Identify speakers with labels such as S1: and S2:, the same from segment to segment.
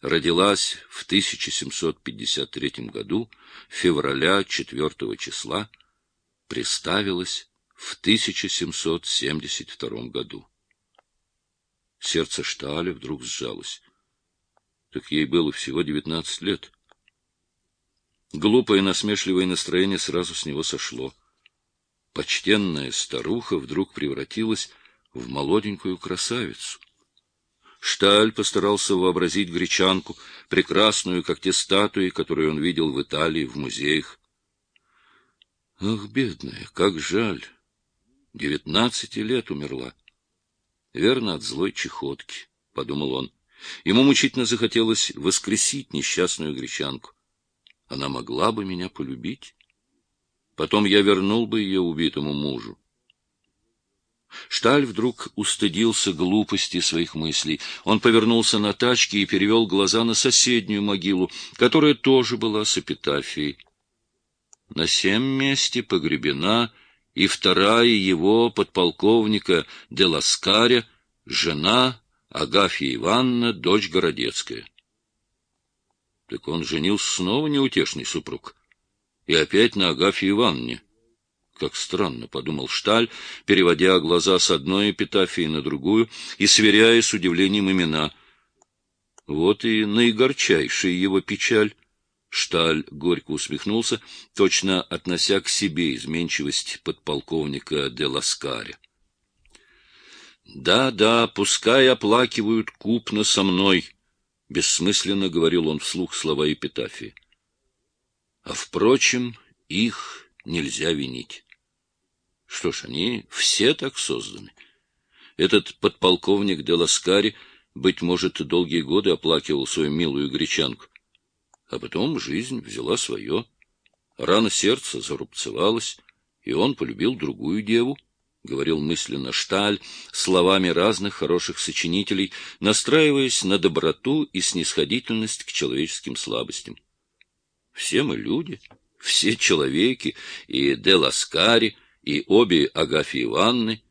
S1: Родилась в 1753 году, февраля 4 числа, приставилась в 1772 году. Сердце Шталя вдруг сжалось. Так ей было всего девятнадцать лет. Глупое насмешливое настроение сразу с него сошло. Почтенная старуха вдруг превратилась в молоденькую красавицу. Шталь постарался вообразить гречанку, прекрасную, как те статуи, которые он видел в Италии в музеях. Ах, бедная, как жаль! Девятнадцати лет умерла. Верно, от злой чехотки, — подумал он. Ему мучительно захотелось воскресить несчастную гречанку. Она могла бы меня полюбить. Потом я вернул бы ее убитому мужу. Шталь вдруг устыдился глупости своих мыслей. Он повернулся на тачке и перевел глаза на соседнюю могилу, которая тоже была с эпитафией. На семь месте погребена и вторая его подполковника Деласкаря, жена Агафья Ивановна, дочь Городецкая. Так он женился снова неутешный супруг. И опять на Агафье Ивановне. Как странно, — подумал Шталь, переводя глаза с одной эпитафии на другую и сверяя с удивлением имена. Вот и наигорчайшая его печаль. Шталь горько усмехнулся, точно относя к себе изменчивость подполковника де Ласкаря. «Да, да, пускай оплакивают купно со мной», — бессмысленно говорил он вслух слова эпитафии. «А, впрочем, их нельзя винить. Что ж, они все так созданы. Этот подполковник де Ласкари, быть может, долгие годы оплакивал свою милую гречанку. А потом жизнь взяла свое. Рана сердца зарубцевалась, и он полюбил другую деву, — говорил мысленно Шталь словами разных хороших сочинителей, настраиваясь на доброту и снисходительность к человеческим слабостям. Все мы люди, все человеки, и де Ласкари, и обе Агафьи Ивановны,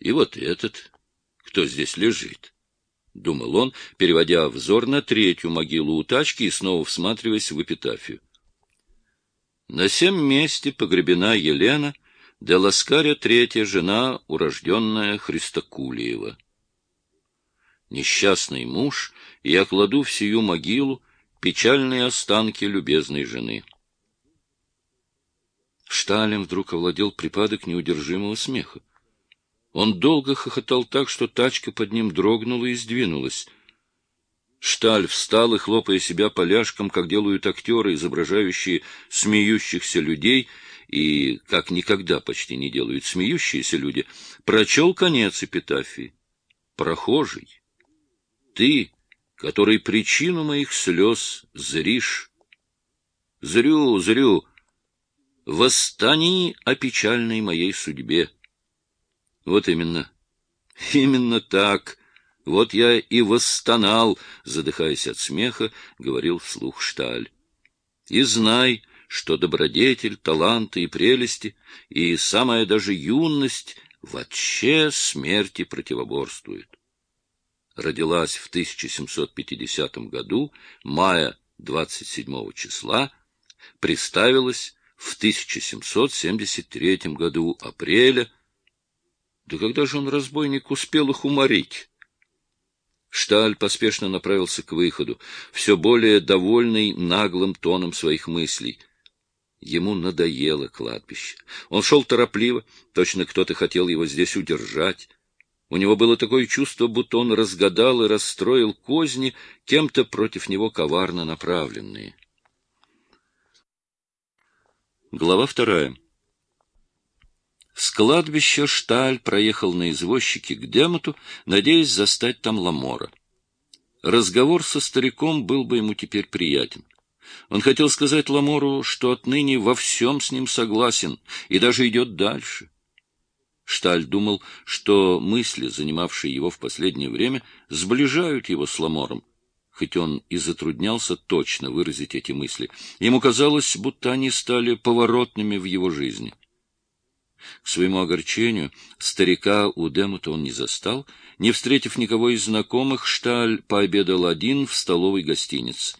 S1: и вот этот, кто здесь лежит. — думал он, переводя взор на третью могилу у тачки и снова всматриваясь в эпитафию. На семь месте погребена Елена, де Ласкаря третья жена, урожденная Христокулиева. Несчастный муж, я кладу в сию могилу печальные останки любезной жены. Шталем вдруг овладел припадок неудержимого смеха. Он долго хохотал так, что тачка под ним дрогнула и сдвинулась. Шталь встал и, хлопая себя поляшком, как делают актеры, изображающие смеющихся людей, и, как никогда почти не делают смеющиеся люди, прочел конец эпитафии. «Прохожий, ты, который причину моих слез зришь, зрю, зрю, восстани о печальной моей судьбе». Вот именно. Именно так. Вот я и восстонал, задыхаясь от смеха, говорил вслух Шталь. И знай, что добродетель, таланты и прелести, и самая даже юность вообще смерти противоборствует. Родилась в 1750 году, мая 27 числа, приставилась в 1773 году, апреля, да когда же он, разбойник, успел их уморить? Шталь поспешно направился к выходу, все более довольный наглым тоном своих мыслей. Ему надоело кладбище. Он шел торопливо, точно кто-то хотел его здесь удержать. У него было такое чувство, будто он разгадал и расстроил козни, кем-то против него коварно направленные. Глава вторая. С кладбища Шталь проехал на извозчике к Демоту, надеясь застать там Ламора. Разговор со стариком был бы ему теперь приятен. Он хотел сказать Ламору, что отныне во всем с ним согласен и даже идет дальше. Шталь думал, что мысли, занимавшие его в последнее время, сближают его с Ламором, хоть он и затруднялся точно выразить эти мысли. Ему казалось, будто они стали поворотными в его жизни. К своему огорчению, старика у Демута он не застал. Не встретив никого из знакомых, Шталь пообедал один в столовой гостинице.